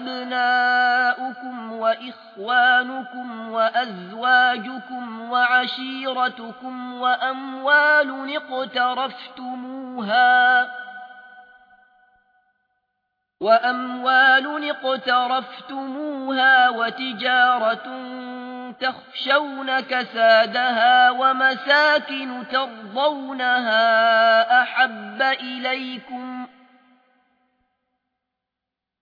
وأبناؤكم وإخوانكم وأزواجكم وعشيرتكم وأموال اقترفتموها وأموال اقترفتموها وتجارة تخشون كسادها ومساكن ترضونها أحب إليكم